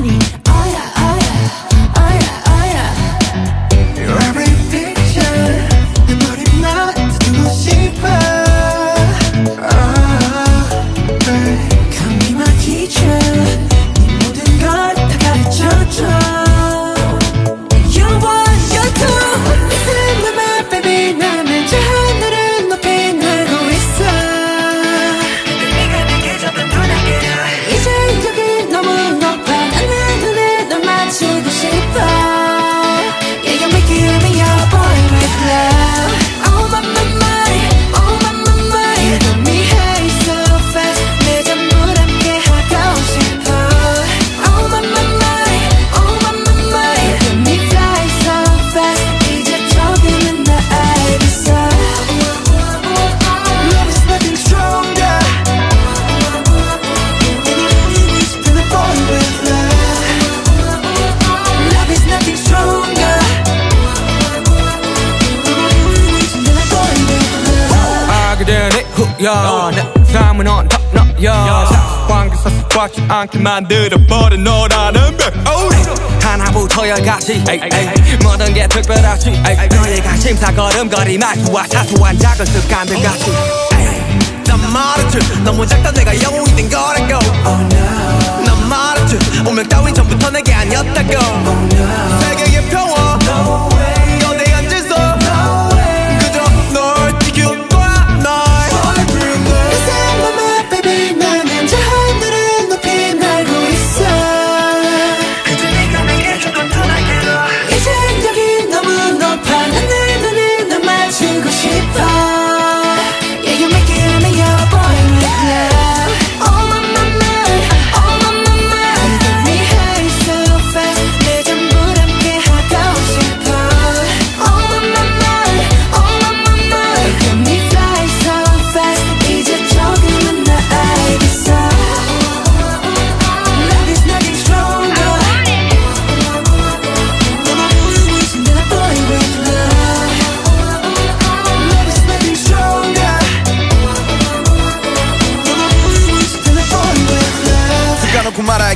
me 야, 내 삶은 on top 너야. 관계사 습관치 않게 만들어버린 너라는 백 하나부터 열까지. 모든 게 특별하지. 관심사 걸음걸이 말투와 사소한 작은 습관들 같이. 난 말했지. 너무 작다. 내가 영웅이 된 거라고. 난 말했지. 운명 따윈 전부터 내게 아니었다고. 세계